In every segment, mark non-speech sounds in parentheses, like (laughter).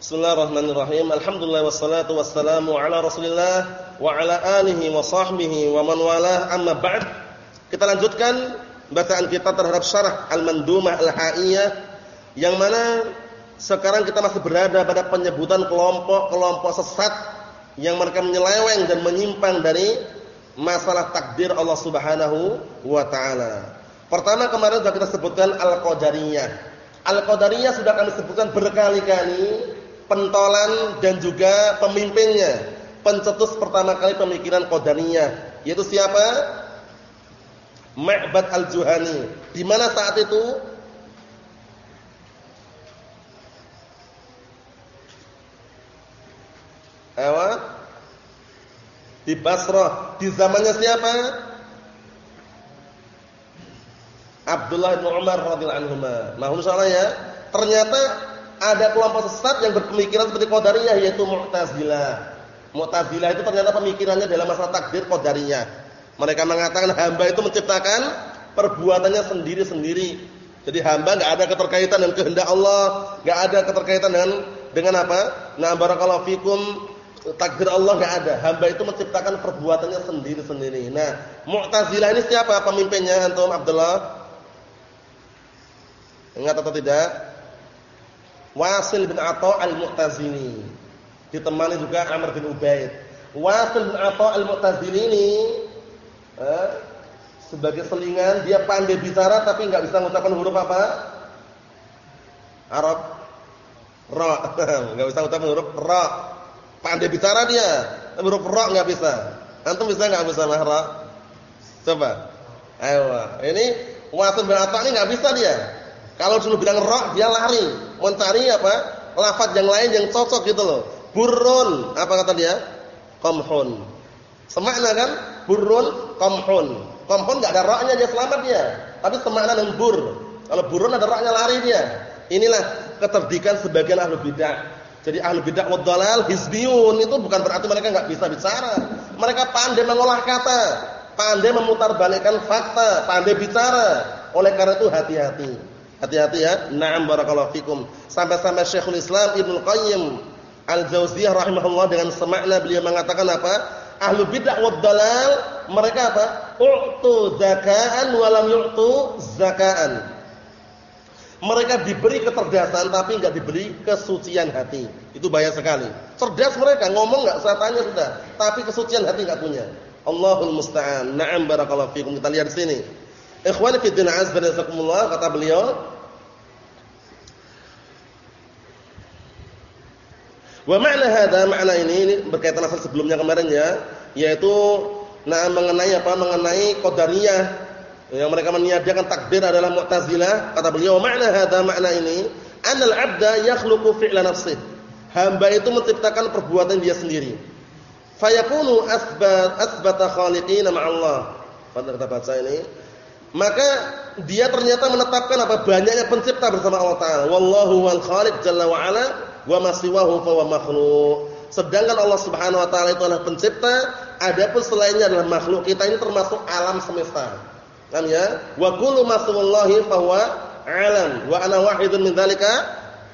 Bismillahirrahmanirrahim. Alhamdulillah wassalatu wassalamu ala Rasulillah wa ala alihi wa sahbihi wa man walah. Amma ba'd. Kita lanjutkan bacaan kita terhadap syarah Al-Mandumah Al-Haiyah yang mana sekarang kita masih berada pada penyebutan kelompok-kelompok sesat yang mereka menyeleweng dan menyimpang dari masalah takdir Allah Subhanahu wa taala. Pertama kemarin sudah kita sebutkan Al-Qadariyah. Al-Qadariyah sudah kami sebutkan berkali-kali pentolan dan juga pemimpinnya. Pencetus pertama kali pemikiran Qadariyah, yaitu siapa? Ma'bad Al-Juhani. Di mana saat itu? Ewa? Di Basrah. Di zamannya siapa? Abdullah bin Umar radhiyallahu anhu. Nah, insyaallah ya. Ternyata ada kelompok sesat yang berpemikiran seperti Qadariyah yaitu Mu'tazilah. Mu'tazilah itu ternyata pemikirannya dalam masalah takdir Qadariyah. Mereka mengatakan hamba itu menciptakan perbuatannya sendiri-sendiri. Jadi hamba enggak ada keterkaitan dengan kehendak Allah, enggak ada keterkaitan dengan dengan apa? Nah, barakallahu fikum takdir Allah enggak ada. Hamba itu menciptakan perbuatannya sendiri-sendiri. Nah, Mu'tazilah ini siapa pemimpinnya antum Abdullah? Ingat atau tidak? Wasil bin Atha al-Mu'tazili. Ditemani juga Amr bin Ubaid. Wasil bin Atha al-Mu'tazili ini eh, sebagai selingan dia pandai bicara tapi enggak bisa mengucapkan huruf apa? Arab. Ra. (laughs) Enggak bisa mengucapkan huruf ra. Pandai bicara dia, huruf ra enggak bisa. Antum bisa enggak bisa mahra? Coba. Ayo. Ini Wasil bin Atha ini enggak bisa dia. Kalau dulu bilang ra dia lari mencari apa? lafaz yang lain yang cocok gitu loh. Burun, apa kata dia? Qamhun. Semakna kan? Burun, qamhun. Qamhun enggak ada ra-nya dia selamat dia. Tapi semakna dengan bur. Kalau burun ada ra-nya lari dia. Inilah keterdikan sebagian ahlu bidah. Jadi ahlu bidah wad dalal itu bukan berarti mereka enggak bisa bicara. Mereka pandai mengolah kata, pandai memutarbalikkan fakta, pandai bicara. Oleh karena itu hati-hati. Hati-hati ya. Na'am barakallahu fikum. Sampai-sampai Syekhul Islam Ibnu Qayyim Al-Jauziyah rahimahullah dengan semakna beliau mengatakan apa? Ahlu bid'ah wad dalal mereka apa? U'tu zakaan wa lam yu'tu zakaan. Mereka diberi kecerdasan tapi enggak diberi kesucian hati. Itu bahaya sekali. Cerdas mereka, ngomong enggak saya tanya sudah, tapi kesucian hati enggak punya. Allahul musta'an. Na'am barakallahu fikum. Kita lihat di sini. Ikhwani fi din azza kata beliau Wa ma'na hadza makna ini, berkaitan dengan sebelumnya kemarin ya, yaitu nah mengenai apa? Mengenai qadariyah yang mereka meniadakan takdir adalah Mu'tazilah. Kata beliau, makna hadza makna ini, anal 'abda yakhluqu fi'la nafsihi. Hamba itu menciptakan perbuatan dia sendiri. Fayakunu asbat asbata khaliqina ma'allah. Pada kita baca ini, maka dia ternyata menetapkan apa banyaknya pencipta bersama Allah Taala. Wallahu wal khaliq jalla wa ala wa ma siwahu fa wa makhluq. Sedangkan Allah Subhanahu wa taala itu adalah pencipta, adapun selainnya adalah makhluk. Kita ini termasuk alam semesta. Paham ya? Wa kullu ma siwallahi fa huwa alam wa ana wahidun min dzalika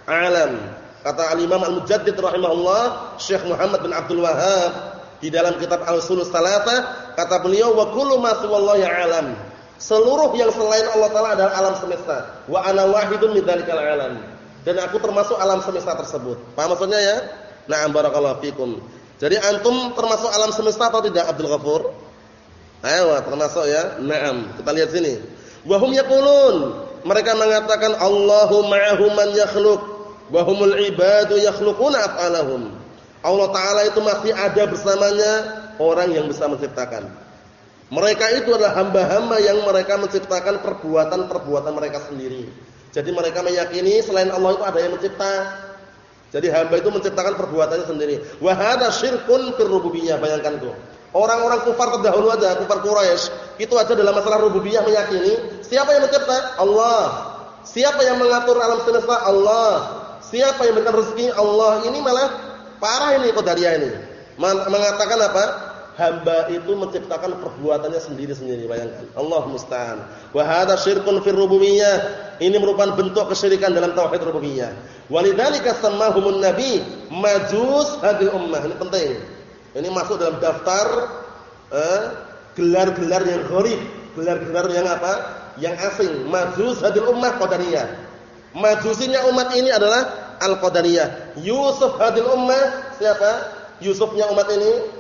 alam. Kata Al-Imam Al-Mujaddid rahimahullah, Syekh Muhammad bin Abdul Wahhab di dalam kitab Al-Usul Salatah, kata beliau wa kullu ma siwallahi alam. Seluruh yang selain Allah Taala adalah alam semesta. Wa ana wahidun alam. Dan aku termasuk alam semesta tersebut. Paham maksudnya ya? Na'am barakallahu fikum. Jadi antum termasuk alam semesta atau tidak Abdul Ghafur? Ayo, termasuk ya. Naam. Kita lihat sini. Wa hum yaqulun. Mereka mengatakan Allahu ma'ahu man yakhluq wa humul ibadu yakhluquna af'alahum. Allah taala itu masih ada bersamanya orang yang bisa menciptakan. Mereka itu adalah hamba-hamba yang mereka menciptakan perbuatan-perbuatan mereka sendiri. Jadi mereka meyakini selain Allah itu ada yang mencipta. Jadi hamba itu menciptakan perbuatannya sendiri. Wa syirkun fir bayangkan tuh. Orang-orang kufar terdahulu aja, kufar Quraisy, itu aja dalam masalah rububiyah meyakini siapa yang mencipta? Allah. Siapa yang mengatur alam semesta? Allah. Siapa yang memberikan rezeki? Allah. Ini malah parah ini Qadariyah ini. Mengatakan apa? Hamba itu menciptakan perbuatannya sendiri-sendiri bayangkan. Allah musta'an. Wa hadza syirkun fir rububiyyah ini merupakan bentuk kesyirikan dalam tauhid rububiyah. Walidzalika sammahumun nabi majus hadil ummah. Ini penting. Ini masuk dalam daftar eh, gelar-gelar eh, yang gharib. Gelar-gelar yang apa? Yang asing. Majus hadil ummah qadariyah. Majusinya umat ini adalah al-qadariyah. Yusuf hadil ummah siapa? Yusufnya umat ini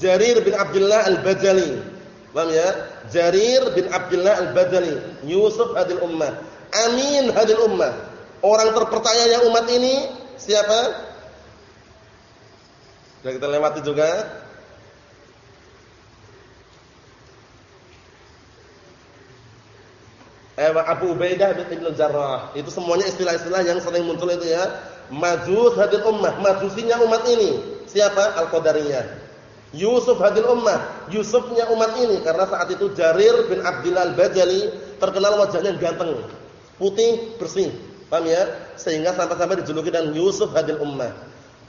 Jarir bin Abdullah Al-Bajali. Paham ya? Jarir bin Abdullah Al-Bajali, Yusuf hadil ummah, Amin hadil ummah. Orang terpercaya yang umat ini siapa? Sudah kita lewati juga. Eh, Abu Ubaidah bin Ibn Jarrah. Itu semuanya istilah-istilah yang sering muncul itu ya. Majus hadil ummah, majusinya umat ini. Siapa? Al-Qadariyah. Yusuf hadil ummah, Yusufnya umat ini karena saat itu Jarir bin Abdullah Al-Bajali terkenal wajahnya ganteng, putih, bersih. Paham ya? Sehingga sampai-sampai dijuluki dan Yusuf hadil ummah.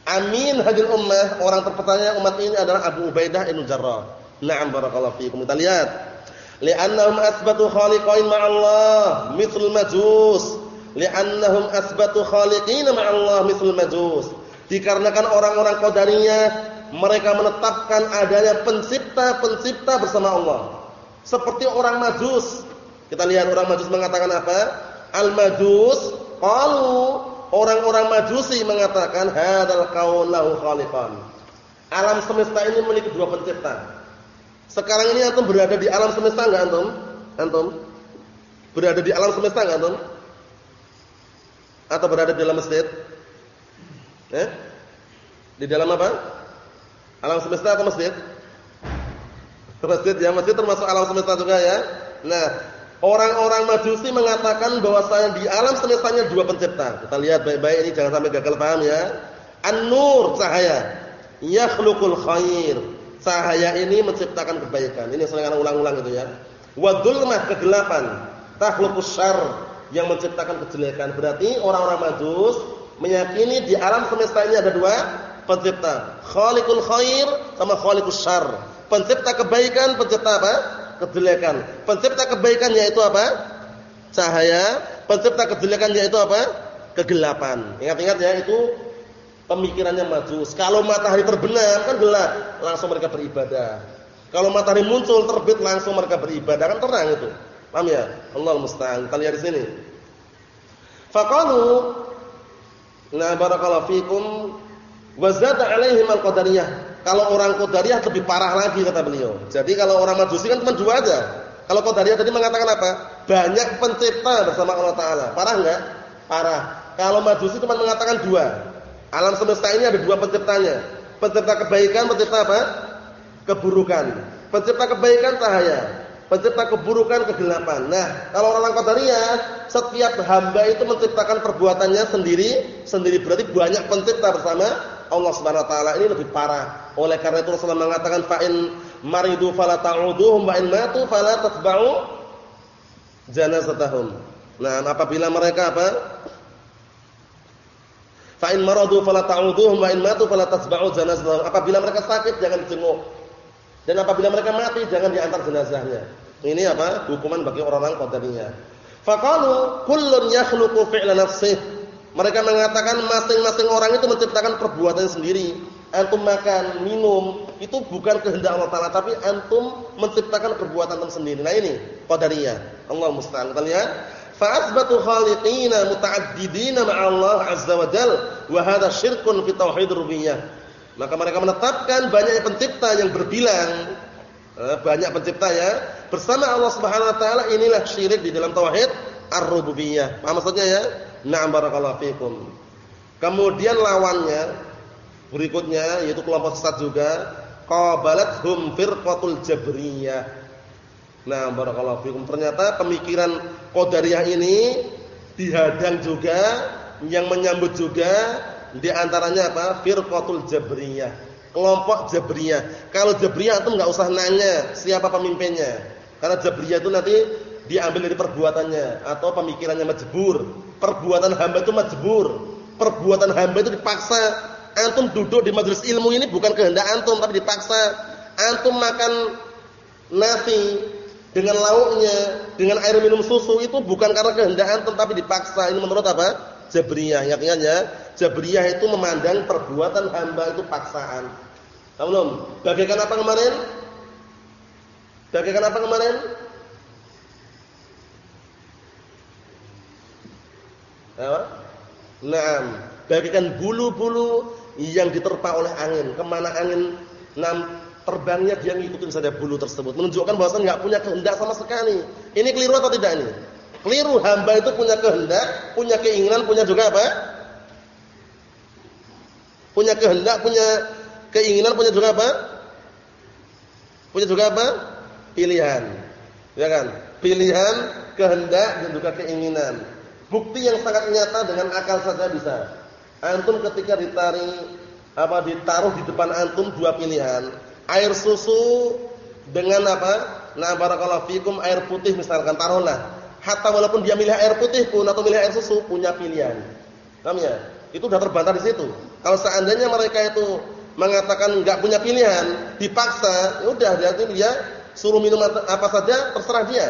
Amin hadil ummah, orang terpercaya umat ini adalah Abu Ubaidah bin Jarrah. Na'am barakallahu fiikum. Kita lihat. Li'annahum asbatu khaliqain ma'allah mithl majus. Li'annahum asbatu khaliqina ma'allah mithl majus. Dikarenakan orang-orang Qadariyah mereka menetapkan adanya pencipta-pencipta bersama Allah. Seperti orang Majus. Kita lihat orang Majus mengatakan apa? Al-Majus qalu orang-orang Majusi mengatakan hadzal kaun lahu khaliqan. Alam semesta ini memiliki dua pencipta. Sekarang ini antum berada di alam semesta enggak antum? Antum? Berada di alam semesta enggak antum? Atau berada di dalam masjid? Eh? Di dalam apa? Alam semesta atau masjid? Masjid ya, masjid termasuk alam semesta juga ya. Nah, orang-orang Majusi mengatakan bahwasanya di alam semestanya dua pencipta. Kita lihat baik-baik ini jangan sampai gagal paham ya. An-nur cahaya, yakhluqul khair. Cahaya ini menciptakan kebaikan. Ini sering ulang-ulang itu ya. Wa dzulmah kegelapan, takhluqus syarr yang menciptakan kejelekan. Berarti orang-orang Majus meyakini di alam semesta ini ada dua pencipta. Khaliqul khair sama khaliqus syarr. Pencipta kebaikan, pencipta apa? Kejelekan. Pencipta kebaikan yaitu apa? Cahaya. Pencipta kejelekan yaitu apa? Kegelapan. Ingat-ingat ya, itu pemikirannya majus. Kalau matahari terbenam kan gelap, langsung mereka beribadah. Kalau matahari muncul terbit langsung mereka beribadah kan terang itu. Paham ya? Allah musta'an. Kita lihat di sini. Faqalu Nah barakallahu fikum Wazada alaihim al-qadariyah. Kalau orang qadariyah lebih parah lagi kata beliau. Jadi kalau orang majusi kan cuma dua aja. Kalau qadariyah tadi mengatakan apa? Banyak pencipta bersama Allah taala. Parah enggak? Parah. Kalau majusi cuma mengatakan dua. Alam semesta ini ada dua penciptanya. Pencipta kebaikan, pencipta apa? Keburukan. Pencipta kebaikan cahaya, pencipta keburukan kegelapan. Nah, kalau orang qadariyah, setiap hamba itu menciptakan perbuatannya sendiri, sendiri berarti banyak pencipta bersama Allah Subhanahu wa taala ini lebih parah. Oleh karena itu Rasulullah mengatakan fa in maridu fala ta'uduhum wa in matu fala tatba'u janazatahum. Nah, apabila mereka apa? Fa in maradu fala ta'uduhum wa in matu fala tatba'u janazatahum. Apabila mereka sakit jangan jenguk. Dan apabila mereka mati jangan diantar jenazahnya. Ini apa? Hukuman bagi orang-orang qadariyah. Faqalu kullun yakhluqu fi'la nafsihi mereka mengatakan masing-masing orang itu menciptakan perbuatan sendiri. Antum makan, minum, itu bukan kehendak Allah Taala, tapi antum menciptakan perbuatan antum sendiri. Nah ini qadariyah. Allah musta'an. Kita lihat, fa asbatu khaliqina muta'addidina Allah azza wa jal wa hadha syirkun fi tauhid. Maka mereka menetapkan banyak pencipta yang berbilang eh, banyak pencipta ya bersama Allah Subhanahu wa taala inilah syirik di dalam tauhid ar-rububiyah. Paham maksudnya ya? Na'am barakallahu fikum. Kemudian lawannya berikutnya yaitu kelompok sesat juga qabalathum firqatul jabriyah. Nah, barakallahu fikum. Ternyata pemikiran qadariyah ini dihadang juga yang menyambut juga di antaranya apa? Firqatul jabriyah. Kelompok jabriyah. Kalau jabriyah itu enggak usah nanya siapa pemimpinnya. Karena jabriyah itu nanti diambil dari perbuatannya atau pemikirannya majbur perbuatan hamba itu majbur. Perbuatan hamba itu dipaksa antum duduk di majelis ilmu ini bukan kehendak antum tapi dipaksa. Antum makan nasi dengan lauknya, dengan air minum susu itu bukan karena kehendak antum tapi dipaksa. Ini menurut apa? Jabriyah. Ingat-ingat ya, Jabriyah itu memandang perbuatan hamba itu paksaan. Tahu belum? Bagaikan apa kemarin? Bagaikan apa kemarin? Naam, bagaikan bulu-bulu yang diterpa oleh angin. Ke mana angin nam terbangnya dia ngikutin saja bulu tersebut. Menunjukkan bahwa nggak punya kehendak sama sekali. Ini keliru atau tidak ini? Keliru. Hamba itu punya kehendak, punya keinginan, punya juga apa? Punya kehendak, punya keinginan, punya juga apa? Punya juga apa? Pilihan. Ya kan? Pilihan, kehendak dan juga keinginan. Bukti yang sangat nyata dengan akal saja bisa. Antum ketika ditarik apa ditaruh di depan antum dua pilihan, air susu dengan apa? Nah, barakallahu fikum air putih misalkan taruhlah. Hatta walaupun dia milih air putih pun atau milih air susu punya pilihan. Paham ya? Itu sudah terbantah di situ. Kalau seandainya mereka itu mengatakan enggak punya pilihan, dipaksa, ya udah dia dia suruh minum apa saja terserah dia.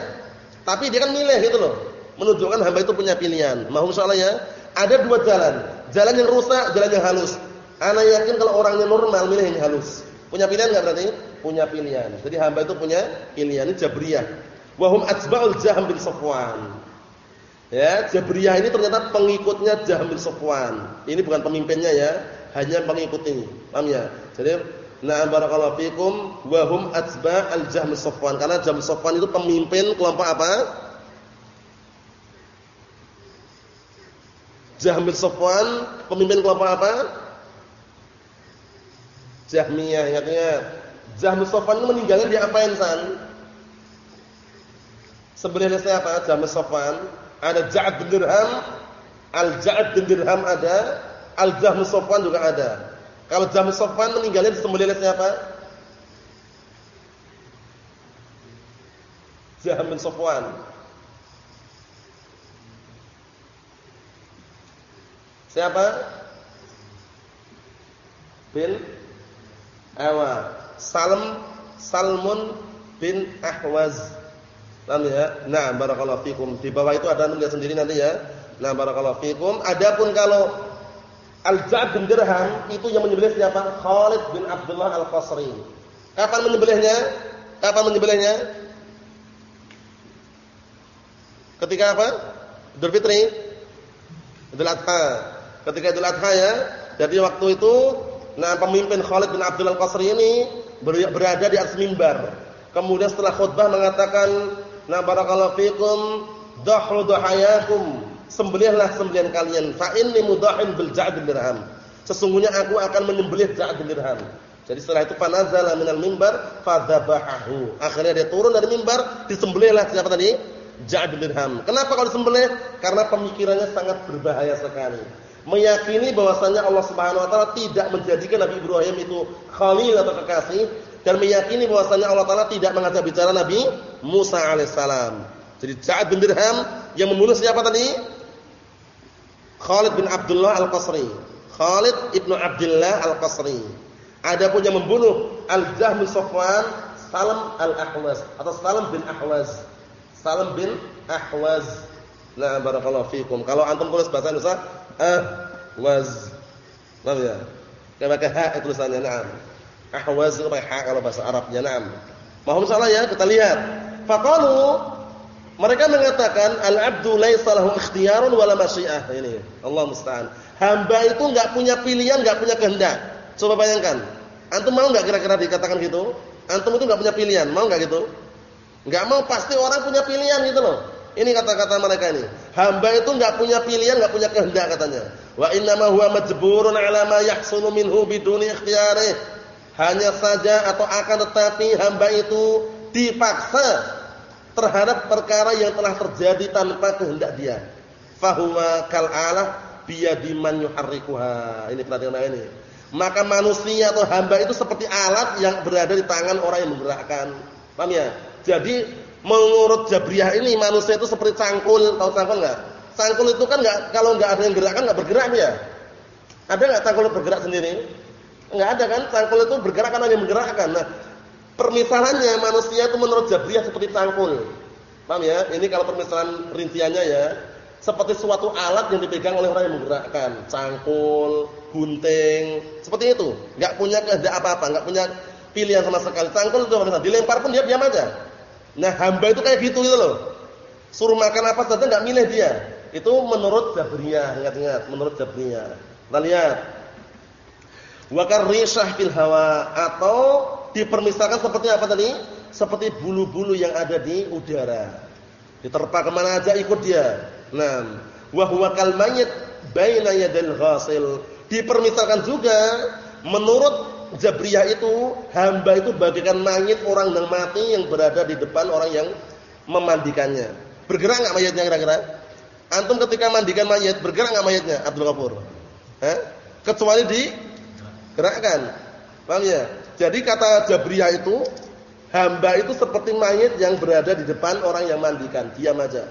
Tapi dia kan milih gitu loh menunjukkan hamba itu punya pilihan. Mohon insyaallah ya. Ada dua jalan. Jalan yang rusak, jalan yang halus. Ana yakin kalau orangnya normal milih yang halus. Punya pilihan enggak berarti? Punya pilihan. Jadi hamba itu punya pilihan. Jabriyah. Wa hum atba'ul Jahm bin Safwan. Ya, Jabriyah ini ternyata pengikutnya Jahm bin Safwan. Ini bukan pemimpinnya ya, hanya pengikutnya. Paham ya? Jadi Na'am barakallahu fikum wa hum atba'al Jahm Safwan. Karena Jahm Safwan itu pemimpin kelompok apa? Jahmil Safwan pemimpin kelompok apa? Jahmiyah ingat-ingat. Jahmil Safwan itu meninggalnya dia apain san? Sebenarnya siapa? Jahmil Safwan. Ada Ja'ad bin Dirham, Al-Ja'ad bin Dirham ada, Al-Jahmil Safwan juga ada. Kalau Jahmil Safwan meninggalnya disembelih oleh siapa? Jahmil Safwan. Siapa? Bin Awa. Salm Salmun bin Ahwaz. Paham ya? Nah, barakallahu fikum. Di bawah itu ada lihat sendiri nanti ya. Nah, barakallahu fikum. Adapun kalau Al-Ja'd bin Dirham itu yang menyembelih siapa? Khalid bin Abdullah Al-Qasri. Kapan menyembelihnya? Kapan menyembelihnya? Ketika apa? Idul Fitri? Idul Adha. Ketika Idul Adha ya. Jadi waktu itu nah pemimpin Khalid bin Abdul Al-Qasri ini berada di atas mimbar. Kemudian setelah khutbah mengatakan, "Na barakallahu fikum, dahru dahayakum." Sembelihlah sembelihan kalian. Fa inni mudahin bil Ja'd dirham. Sesungguhnya aku akan menyembelih Ja'd dirham. Jadi setelah itu fanazala minal mimbar fadzabahu. Akhirnya dia turun dari mimbar, disembelihlah siapa tadi? Ja'd dirham. Kenapa kalau disembelih? Karena pemikirannya sangat berbahaya sekali meyakini bahwasanya Allah Subhanahu wa taala tidak menjadikan Nabi Ibrahim itu khalil atau kekasih dan meyakini bahwasanya Allah taala tidak mengajak bicara Nabi Musa alaihissalam. Jadi Sa'ad bin Dirham yang membunuh siapa tadi? Khalid bin Abdullah Al-Qasri. Khalid ibnu Abdullah Al-Qasri. Adapun yang membunuh Al-Jahm bin Safwan Salam Al-Ahwaz atau Salam bin Ahwaz. Salam bin Ahwaz. Nah, barakallahu fikum. Kalau antum tulis bahasa Indonesia ahwaz. Paham ya? Kayak pakai ha tulisannya, na'am. Ahwaz itu pakai ha kalau bahasa Arabnya, na'am. Mohon salah ya, kita lihat. Faqalu mereka mengatakan al-'abdu laisa lahu ikhtiyarun wala masyiah. Ini Allah musta'an. Hamba itu enggak punya pilihan, enggak punya kehendak. Coba bayangkan. Antum mau enggak kira-kira dikatakan gitu? Antum itu enggak punya pilihan, mau enggak gitu? Enggak mau pasti orang punya pilihan gitu loh. Ini kata-kata mereka ini. Hamba itu enggak punya pilihan, enggak punya kehendak katanya. Wa innama huwa majburun 'ala ma yahsulu minhu biduni ikhtiyarih. Hanya saja atau akan tetapi hamba itu dipaksa terhadap perkara yang telah terjadi tanpa kehendak dia. Fahuwa kal'alah biyadi man yuharrikuha. Ini perhatikan ini. Maka manusia atau hamba itu seperti alat yang berada di tangan orang yang menggerakkan. Paham ya? Jadi Menurut Jabriyah ini manusia itu seperti cangkul, tahu cangkul enggak? Cangkul itu kan enggak kalau enggak ada yang gerakkan enggak bergerak dia. Ada nggak cangkul bergerak sendiri? Enggak ada kan? Cangkul itu bergerak karena yang menggerakkan. Nah, permisalannya manusia itu menurut Jabriyah seperti cangkul. Paham ya? Ini kalau permisalan rinciannya ya, seperti suatu alat yang dipegang oleh orang yang menggerakkan, cangkul, gunting, seperti itu. Enggak punya kehendak apa-apa, enggak punya pilihan sama sekali. Cangkul itu apa? Dilempar pun dia diam aja. Nah, hamba itu kayak gitu gitu loh. Suruh makan apa saja enggak milih dia. Itu menurut Jabriyah, ingat-ingat, menurut Jabriyah. Kita lihat. Wa karrisah fil hawa atau dipermisalkan seperti apa tadi? Seperti bulu-bulu yang ada di udara. Diterpa ke mana aja ikut dia. Nah, wa huwa kal mayyit baina yadil ghasil. Dipermisalkan juga menurut Jabriyah itu hamba itu bagaikan mayit orang yang mati yang berada di depan orang yang memandikannya. Bergerak enggak mayatnya kira-kira? Antum ketika mandikan mayat bergerak enggak mayatnya Abdul Ghafur? Eh? Kecuali digerakkan. Paham ya? Jadi kata Jabriyah itu hamba itu seperti mayat yang berada di depan orang yang mandikan, diam aja.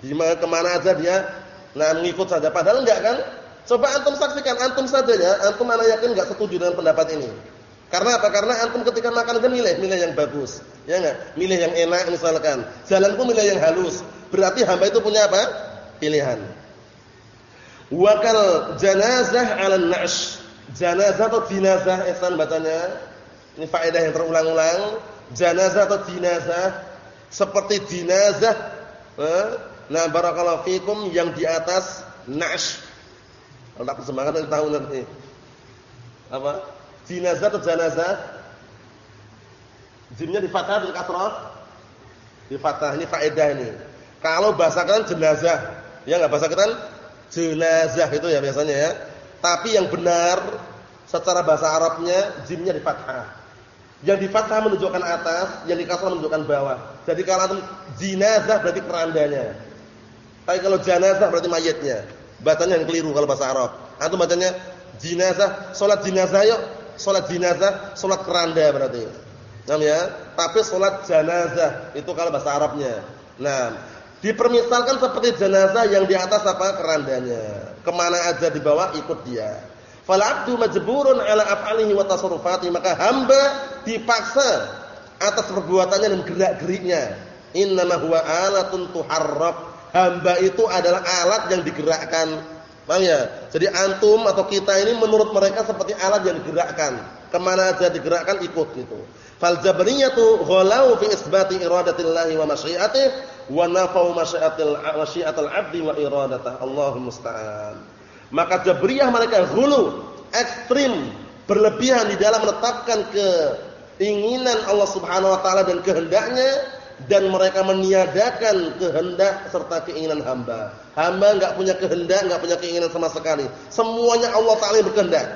Di mana ke mana aja dia nah mengikut saja padahal enggak kan? Coba antum saksikan antum saja ya, antum mana yakin enggak setuju dengan pendapat ini? Karena apa? Karena antum ketika makan itu milih, milih yang bagus. Ya enggak? Milih yang enak misalkan. Jalan pun milih yang halus. Berarti hamba itu punya apa? Pilihan. Wakal janazah 'ala nash Janazah atau jinazah ihsan bacanya. Ini faedah yang terulang-ulang. Janazah atau jinazah seperti jinazah eh? nah barakallahu fikum yang di atas nash Kalau tak kesemangat nanti tahu nanti. Apa? Jinazah atau janazah? Jimnya di fathah atau kasrah? Di fathah. Ini faedah ini. Kalau bahasa kan jenazah, ya enggak bahasa kan jenazah itu ya biasanya ya. Tapi yang benar secara bahasa Arabnya jimnya di fathah. Yang di fathah menunjukkan atas, yang di kasrah menunjukkan bawah. Jadi kalau jenazah berarti kerandanya. Tapi kalau jenazah berarti mayatnya. Bacanya yang keliru kalau bahasa Arab. Antum bacanya jenazah, salat jenazah yuk. Salat jenazah, salat keranda berarti. Paham ya? Tapi salat jenazah itu kalau bahasa Arabnya. Nah, Dipermisalkan seperti jenazah yang di atas apa kerandanya. Ke mana aja dibawa ikut dia. Fal abdu majburun ala af'alihi wa tasarrufati maka hamba dipaksa atas perbuatannya dan gerak-geriknya. Innama huwa alatun tuharrab. Hamba itu adalah alat yang digerakkan. Paham ya? Jadi antum atau kita ini menurut mereka seperti alat yang digerakkan. Ke mana aja digerakkan ikut gitu. Fal jabriyatu ghalau fi isbati iradatillahi wa masyiatihi wa nafau masyiatil masyiatil abdi wa iradatah Allahumma musta'an. Maka Jabriyah mereka hulu, ekstrim, berlebihan di dalam menetapkan keinginan Allah Subhanahu wa taala dan kehendaknya dan mereka meniadakan kehendak serta keinginan hamba. Hamba enggak punya kehendak, enggak punya keinginan sama sekali. Semuanya Allah taala yang berkehendak.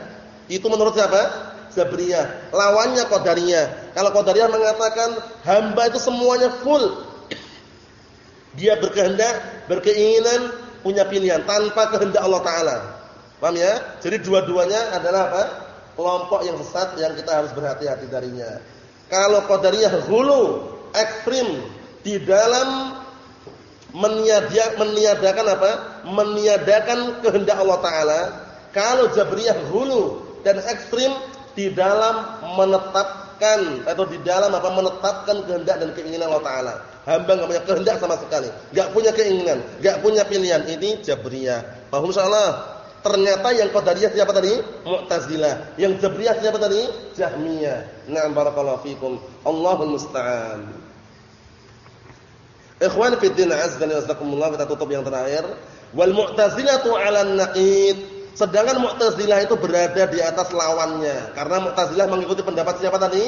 Itu menurut siapa? Jabriyah. Lawannya Qadariyah. Kalau Qadariyah mengatakan hamba itu semuanya full dia berkehendak, berkeinginan, punya pilihan tanpa kehendak Allah taala. Paham ya? Jadi dua-duanya adalah apa? Kelompok yang sesat yang kita harus berhati-hati darinya. Kalau qadariyah hulu, ekstrim di dalam meniada, meniadakan apa? Meniadakan kehendak Allah taala. Kalau Jabriyah hulu dan ekstrim di dalam menetapkan atau di dalam apa menetapkan kehendak dan keinginan Allah taala. Hamba enggak punya kehendak sama sekali, enggak punya keinginan, enggak punya pilihan. Ini Jabriyah. Insyaallah? Ternyata yang Qadariyah siapa tadi? Mu'tazilah. Yang Jabriyah siapa tadi? Jahmiyah. Na'am barakallahu fikum. Allahul musta'an. Ikhwan fi din azza wa jazakumullah kita tutup yang terakhir. Wal mu'tazilatu 'alan naqid. Sedangkan Mu'tazilah itu berada di atas lawannya. Karena Mu'tazilah mengikuti pendapat siapa tadi?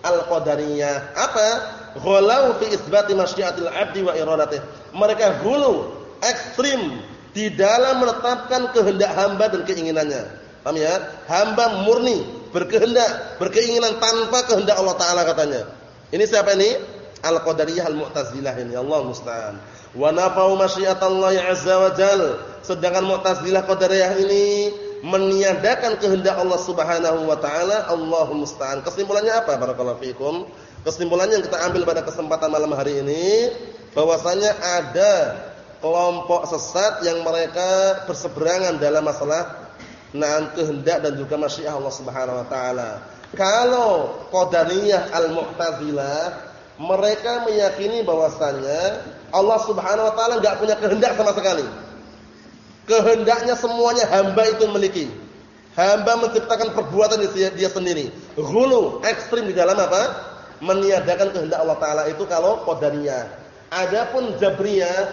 Al-Qadariyah. Apa? ghalau fi isbati masyiatil 'abdi wa iradatih. Mereka gulu, ekstrim di dalam menetapkan kehendak hamba dan keinginannya. Paham ya? Hamba murni berkehendak, berkeinginan tanpa kehendak Allah taala katanya. Ini siapa ini? Al-Qadariyah Al-Mu'tazilah ini. Allah musta'an. Wa nafau masyiatallahi 'azza wa jal. Sedangkan Mu'tazilah Qadariyah ini meniadakan kehendak Allah Subhanahu wa taala. Allahu musta'an. Kesimpulannya apa? Barakallahu fikum. Kesimpulannya yang kita ambil pada kesempatan malam hari ini bahwasanya ada kelompok sesat yang mereka berseberangan dalam masalah Nah, kehendak dan juga masyiah Allah Subhanahu wa taala. Kalau Qadariyah Al-Mu'tazilah mereka meyakini bahwasanya Allah Subhanahu wa taala enggak punya kehendak sama sekali. Kehendaknya semuanya hamba itu memiliki. Hamba menciptakan perbuatan dia, sendiri. Hulu ekstrim di dalam apa? Meniadakan kehendak Allah taala itu kalau Qadariyah. Adapun Jabriyah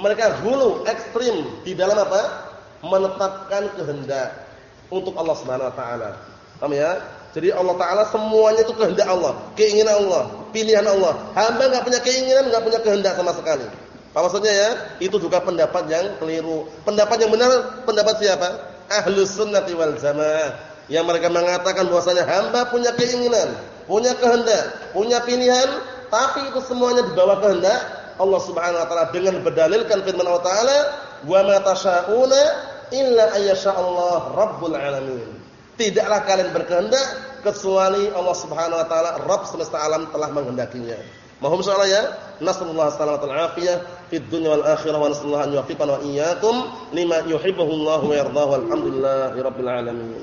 mereka hulu ekstrim di dalam apa? Menetapkan kehendak untuk Allah Subhanahu wa taala. Paham ya? Jadi Allah Taala semuanya itu kehendak Allah, keinginan Allah, pilihan Allah. Hamba nggak punya keinginan, nggak punya kehendak sama sekali. Apa maksudnya ya? Itu juga pendapat yang keliru. Pendapat yang benar pendapat siapa? Ahlus sunnati wal jamaah. Yang mereka mengatakan bahwasanya hamba punya keinginan, punya kehendak, punya pilihan, tapi itu semuanya di bawah kehendak Allah Subhanahu wa taala dengan berdalilkan firman Allah Taala, "Wa ma tasyauna illa ayyasha Allah rabbul alamin." Tidaklah kalian berkehendak kecuali Allah Subhanahu wa taala Rabb semesta alam telah menghendakinya. Mohon insyaallah ya. Nasallallahu salamatal afiyah fid dunya wal akhirah wa nasallahu an yuwaffiqana wa iyyakum lima yuhibbuhu Allah wa yardahu. Alhamdulillahirabbil alamin.